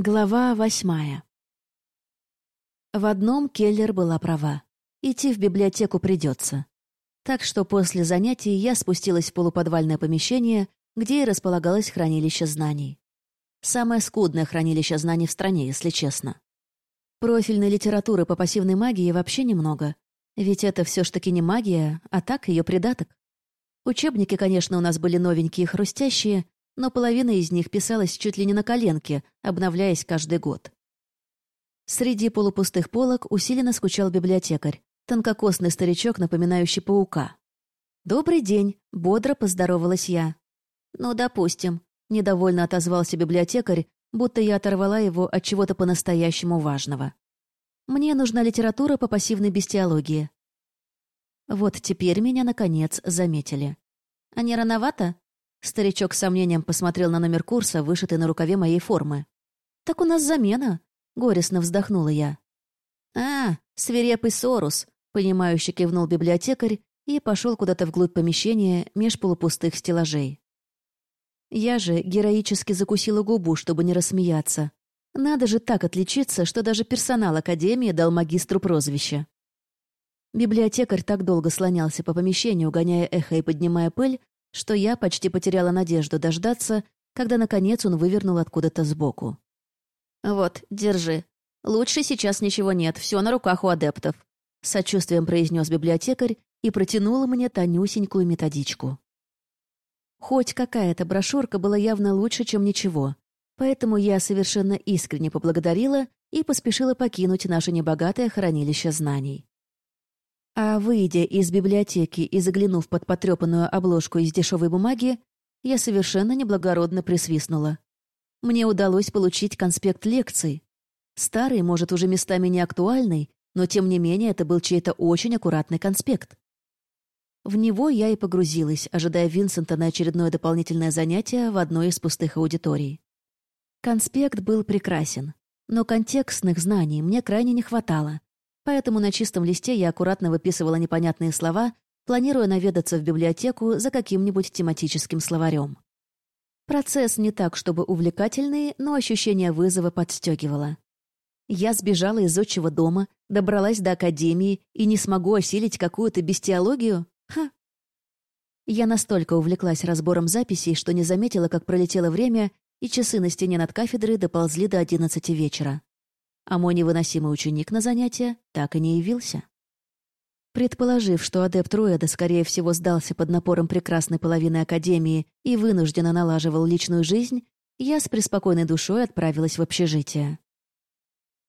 Глава восьмая. В одном Келлер была права. Идти в библиотеку придется. Так что после занятий я спустилась в полуподвальное помещение, где и располагалось хранилище знаний. Самое скудное хранилище знаний в стране, если честно. Профильной литературы по пассивной магии вообще немного. Ведь это все ж таки не магия, а так ее придаток. Учебники, конечно, у нас были новенькие и хрустящие, но половина из них писалась чуть ли не на коленке, обновляясь каждый год. Среди полупустых полок усиленно скучал библиотекарь, тонкокосный старичок, напоминающий паука. «Добрый день», — бодро поздоровалась я. «Ну, допустим», — недовольно отозвался библиотекарь, будто я оторвала его от чего-то по-настоящему важного. «Мне нужна литература по пассивной бестиологии». Вот теперь меня, наконец, заметили. «А не рановато?» Старичок с сомнением посмотрел на номер курса, вышитый на рукаве моей формы. «Так у нас замена», — горестно вздохнула я. «А, свирепый Сорус», — понимающе кивнул библиотекарь и пошел куда-то вглубь помещения меж полупустых стеллажей. Я же героически закусила губу, чтобы не рассмеяться. Надо же так отличиться, что даже персонал Академии дал магистру прозвище. Библиотекарь так долго слонялся по помещению, гоняя эхо и поднимая пыль, что я почти потеряла надежду дождаться, когда, наконец, он вывернул откуда-то сбоку. «Вот, держи. Лучше сейчас ничего нет, все на руках у адептов», — сочувствием произнес библиотекарь и протянула мне тонюсенькую методичку. Хоть какая-то брошюрка была явно лучше, чем ничего, поэтому я совершенно искренне поблагодарила и поспешила покинуть наше небогатое хранилище знаний. А выйдя из библиотеки и заглянув под потрепанную обложку из дешевой бумаги, я совершенно неблагородно присвистнула. Мне удалось получить конспект лекций. Старый, может, уже местами не актуальный, но тем не менее это был чей-то очень аккуратный конспект. В него я и погрузилась, ожидая Винсента на очередное дополнительное занятие в одной из пустых аудиторий. Конспект был прекрасен, но контекстных знаний мне крайне не хватало, поэтому на чистом листе я аккуратно выписывала непонятные слова, планируя наведаться в библиотеку за каким-нибудь тематическим словарем. Процесс не так, чтобы увлекательный, но ощущение вызова подстегивало. Я сбежала из отчего дома, добралась до академии и не смогу осилить какую-то бестиологию? Ха! Я настолько увлеклась разбором записей, что не заметила, как пролетело время, и часы на стене над кафедрой доползли до одиннадцати вечера а мой невыносимый ученик на занятия так и не явился. Предположив, что адепт Руэда, скорее всего, сдался под напором прекрасной половины Академии и вынужденно налаживал личную жизнь, я с преспокойной душой отправилась в общежитие.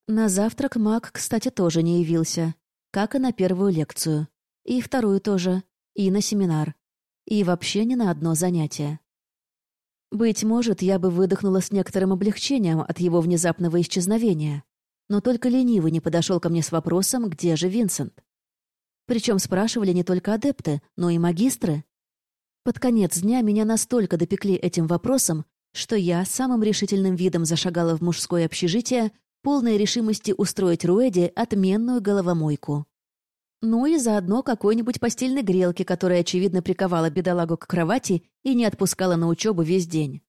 На завтрак маг, кстати, тоже не явился, как и на первую лекцию. И вторую тоже, и на семинар. И вообще ни на одно занятие. Быть может, я бы выдохнула с некоторым облегчением от его внезапного исчезновения но только ленивый не подошел ко мне с вопросом, где же Винсент. Причем спрашивали не только адепты, но и магистры. Под конец дня меня настолько допекли этим вопросом, что я самым решительным видом зашагала в мужское общежитие, полной решимости устроить Руэде отменную головомойку. Ну и заодно какой-нибудь постельной грелки, которая, очевидно, приковала бедолагу к кровати и не отпускала на учебу весь день.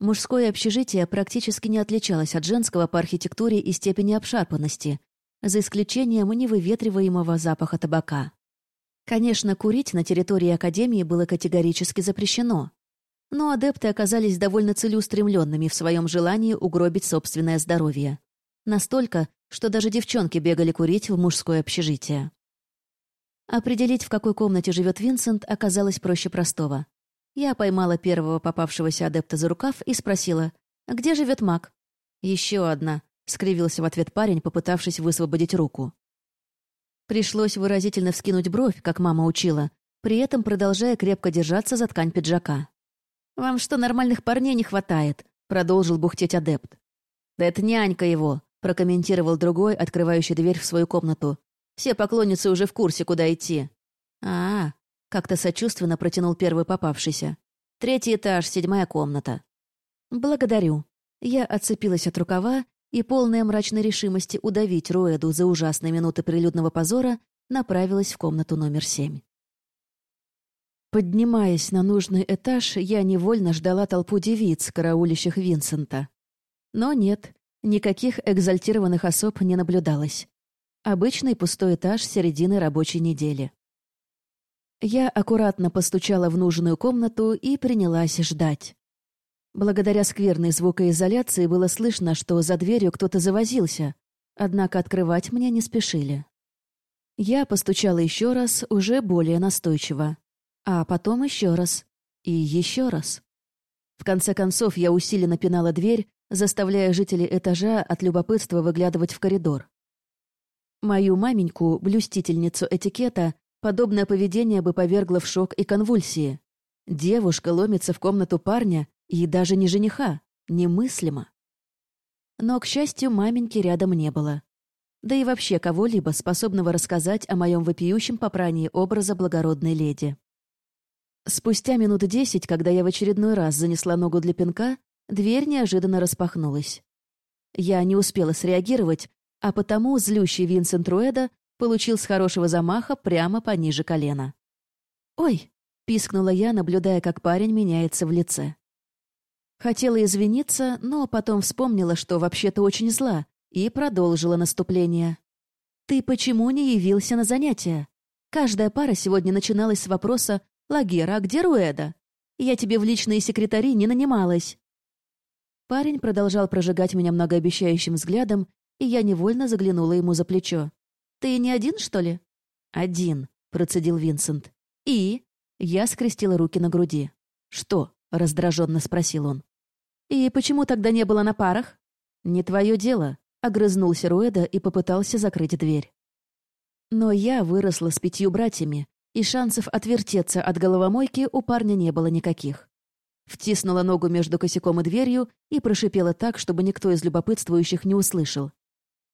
Мужское общежитие практически не отличалось от женского по архитектуре и степени обшарпанности, за исключением невыветриваемого запаха табака. Конечно, курить на территории Академии было категорически запрещено, но адепты оказались довольно целеустремленными в своем желании угробить собственное здоровье. Настолько, что даже девчонки бегали курить в мужское общежитие. Определить, в какой комнате живет Винсент, оказалось проще простого. Я поймала первого попавшегося адепта за рукав и спросила, «Где живет маг?» «Еще одна», — скривился в ответ парень, попытавшись высвободить руку. Пришлось выразительно вскинуть бровь, как мама учила, при этом продолжая крепко держаться за ткань пиджака. «Вам что, нормальных парней не хватает?» — продолжил бухтеть адепт. «Да это нянька его», — прокомментировал другой, открывающий дверь в свою комнату. «Все поклонницы уже в курсе, куда идти». «А, как-то сочувственно протянул первый попавшийся. «Третий этаж, седьмая комната». «Благодарю». Я отцепилась от рукава и, полная мрачной решимости удавить Роэду за ужасные минуты прилюдного позора, направилась в комнату номер семь. Поднимаясь на нужный этаж, я невольно ждала толпу девиц, караулящих Винсента. Но нет, никаких экзальтированных особ не наблюдалось. Обычный пустой этаж середины рабочей недели. Я аккуратно постучала в нужную комнату и принялась ждать. Благодаря скверной звукоизоляции было слышно, что за дверью кто-то завозился, однако открывать мне не спешили. Я постучала еще раз, уже более настойчиво. А потом еще раз. И еще раз. В конце концов, я усиленно пинала дверь, заставляя жителей этажа от любопытства выглядывать в коридор. Мою маменьку, блюстительницу этикета, подобное поведение бы повергло в шок и конвульсии. Девушка ломится в комнату парня и даже не жениха. Немыслимо. Но, к счастью, маменьки рядом не было. Да и вообще кого-либо, способного рассказать о моем вопиющем попрании образа благородной леди. Спустя минут десять, когда я в очередной раз занесла ногу для пинка, дверь неожиданно распахнулась. Я не успела среагировать, а потому злющий Винсент Руэда получил с хорошего замаха прямо пониже колена. «Ой!» — пискнула я, наблюдая, как парень меняется в лице. Хотела извиниться, но потом вспомнила, что вообще-то очень зла, и продолжила наступление. «Ты почему не явился на занятия? Каждая пара сегодня начиналась с вопроса «Лагера, а где Руэда?» Я тебе в личные секретари не нанималась. Парень продолжал прожигать меня многообещающим взглядом, и я невольно заглянула ему за плечо. «Ты не один, что ли?» «Один», — процедил Винсент. «И?» Я скрестила руки на груди. «Что?» — раздраженно спросил он. «И почему тогда не было на парах?» «Не твое дело», — огрызнулся Руэда и попытался закрыть дверь. Но я выросла с пятью братьями, и шансов отвертеться от головомойки у парня не было никаких. Втиснула ногу между косяком и дверью и прошипела так, чтобы никто из любопытствующих не услышал.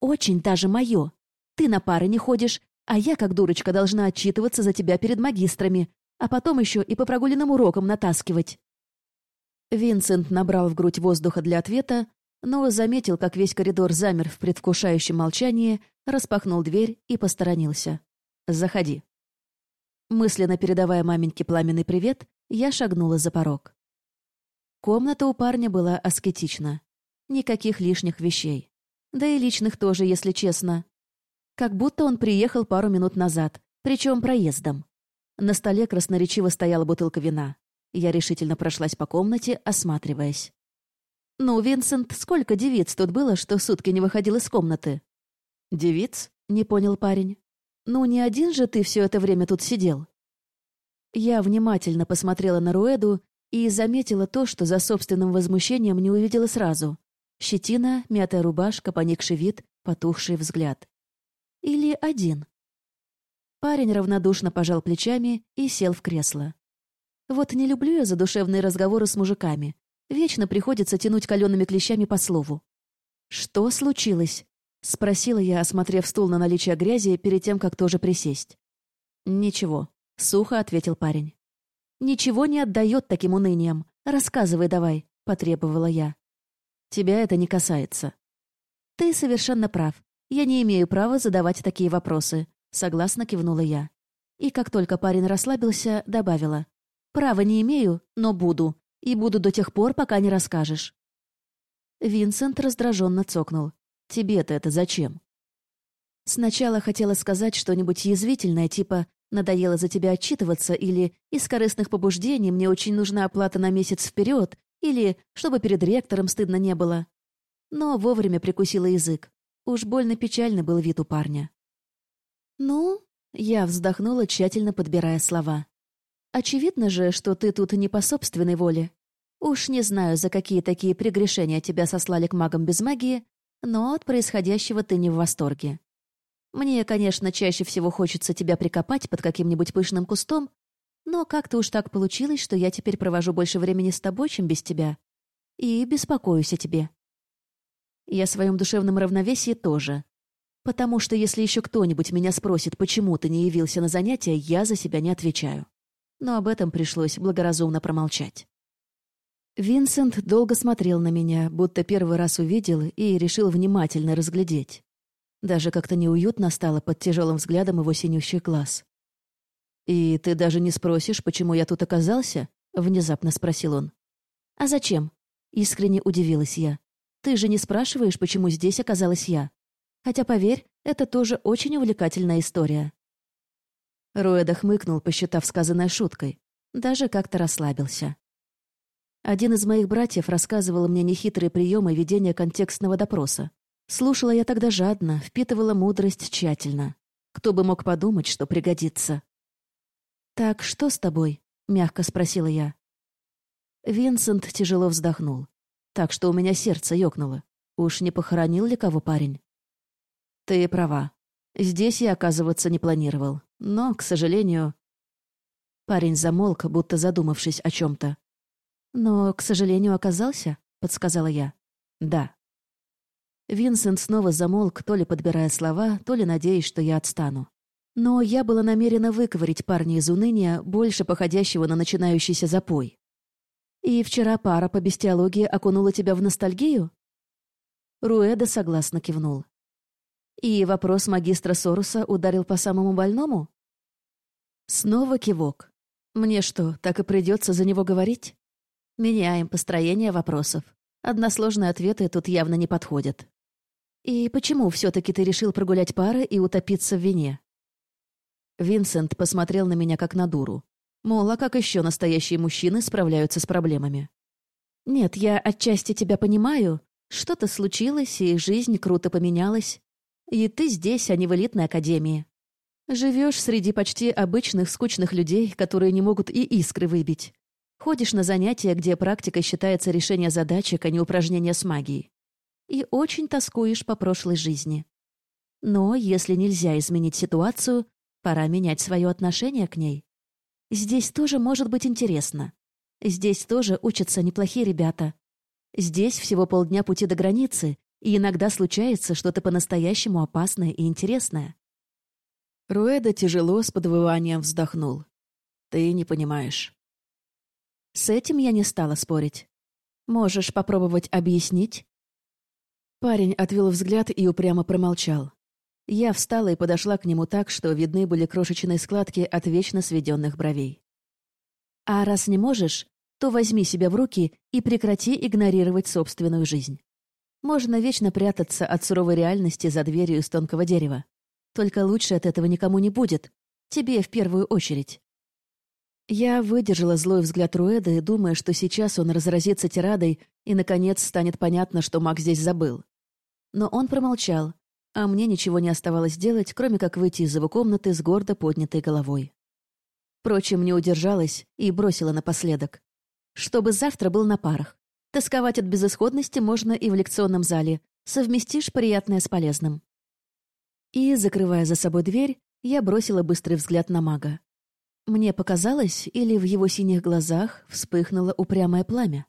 «Очень даже мое. Ты на пары не ходишь, а я, как дурочка, должна отчитываться за тебя перед магистрами, а потом еще и по прогуленным урокам натаскивать». Винсент набрал в грудь воздуха для ответа, но заметил, как весь коридор замер в предвкушающем молчании, распахнул дверь и посторонился. «Заходи». Мысленно передавая маменьке пламенный привет, я шагнула за порог. Комната у парня была аскетична. Никаких лишних вещей. Да и личных тоже, если честно. Как будто он приехал пару минут назад, причем проездом. На столе красноречиво стояла бутылка вина. Я решительно прошлась по комнате, осматриваясь. «Ну, Винсент, сколько девиц тут было, что сутки не выходил из комнаты?» «Девиц?» — не понял парень. «Ну, не один же ты все это время тут сидел?» Я внимательно посмотрела на Руэду и заметила то, что за собственным возмущением не увидела сразу. Щетина, мятая рубашка, поникший вид, потухший взгляд. Или один. Парень равнодушно пожал плечами и сел в кресло. Вот не люблю я задушевные разговоры с мужиками. Вечно приходится тянуть калеными клещами по слову. «Что случилось?» — спросила я, осмотрев стул на наличие грязи перед тем, как тоже присесть. «Ничего», — сухо ответил парень. «Ничего не отдает таким унынием. Рассказывай давай», — потребовала я. «Тебя это не касается». «Ты совершенно прав. Я не имею права задавать такие вопросы», — согласно кивнула я. И как только парень расслабился, добавила. «Права не имею, но буду. И буду до тех пор, пока не расскажешь». Винсент раздраженно цокнул. Тебе-то это зачем?» Сначала хотела сказать что-нибудь язвительное, типа «надоело за тебя отчитываться» или «из корыстных побуждений мне очень нужна оплата на месяц вперед» или «чтобы перед ректором стыдно не было». Но вовремя прикусила язык. Уж больно печальный был вид у парня. «Ну?» — я вздохнула, тщательно подбирая слова. «Очевидно же, что ты тут не по собственной воле. Уж не знаю, за какие такие прегрешения тебя сослали к магам без магии, но от происходящего ты не в восторге. Мне, конечно, чаще всего хочется тебя прикопать под каким-нибудь пышным кустом, но как-то уж так получилось, что я теперь провожу больше времени с тобой, чем без тебя. И беспокоюсь о тебе. И о своем душевном равновесии тоже. Потому что если еще кто-нибудь меня спросит, почему ты не явился на занятия, я за себя не отвечаю. Но об этом пришлось благоразумно промолчать. Винсент долго смотрел на меня, будто первый раз увидел и решил внимательно разглядеть. Даже как-то неуютно стало под тяжелым взглядом его синющих глаз. «И ты даже не спросишь, почему я тут оказался?» — внезапно спросил он. «А зачем?» — искренне удивилась я. Ты же не спрашиваешь, почему здесь оказалась я. Хотя, поверь, это тоже очень увлекательная история». Руэда хмыкнул, посчитав сказанной шуткой. Даже как-то расслабился. Один из моих братьев рассказывал мне нехитрые приемы ведения контекстного допроса. Слушала я тогда жадно, впитывала мудрость тщательно. Кто бы мог подумать, что пригодится. «Так что с тобой?» — мягко спросила я. Винсент тяжело вздохнул. Так что у меня сердце ёкнуло. Уж не похоронил ли кого парень? Ты права. Здесь я оказываться не планировал. Но, к сожалению... Парень замолк, будто задумавшись о чем то «Но, к сожалению, оказался?» — подсказала я. «Да». Винсент снова замолк, то ли подбирая слова, то ли надеясь, что я отстану. Но я была намерена выковырить парня из уныния, больше походящего на начинающийся запой. «И вчера пара по бестиологии окунула тебя в ностальгию?» Руэда согласно кивнул. «И вопрос магистра Соруса ударил по самому больному?» Снова кивок. «Мне что, так и придется за него говорить?» Меняем построение вопросов. Односложные ответы тут явно не подходят. «И почему все-таки ты решил прогулять пары и утопиться в вине?» Винсент посмотрел на меня как на дуру. Мол, а как еще настоящие мужчины справляются с проблемами? «Нет, я отчасти тебя понимаю. Что-то случилось, и жизнь круто поменялась. И ты здесь, а не в элитной академии. Живешь среди почти обычных скучных людей, которые не могут и искры выбить. Ходишь на занятия, где практика считается решение задачек, а не упражнения с магией. И очень тоскуешь по прошлой жизни. Но если нельзя изменить ситуацию, пора менять свое отношение к ней. Здесь тоже может быть интересно. Здесь тоже учатся неплохие ребята. Здесь всего полдня пути до границы, и иногда случается что-то по-настоящему опасное и интересное. Руэда тяжело с подвыванием вздохнул. «Ты не понимаешь. С этим я не стала спорить. Можешь попробовать объяснить? Парень отвел взгляд и упрямо промолчал. Я встала и подошла к нему так, что видны были крошечные складки от вечно сведенных бровей. А раз не можешь, то возьми себя в руки и прекрати игнорировать собственную жизнь. Можно вечно прятаться от суровой реальности за дверью из тонкого дерева. Только лучше от этого никому не будет. Тебе в первую очередь. Я выдержала злой взгляд Руэда, думая, что сейчас он разразится тирадой, и, наконец, станет понятно, что Мак здесь забыл. Но он промолчал, а мне ничего не оставалось делать, кроме как выйти из его комнаты с гордо поднятой головой. Впрочем, не удержалась и бросила напоследок. Чтобы завтра был на парах. Тосковать от безысходности можно и в лекционном зале. Совместишь приятное с полезным. И, закрывая за собой дверь, я бросила быстрый взгляд на мага. Мне показалось, или в его синих глазах вспыхнуло упрямое пламя?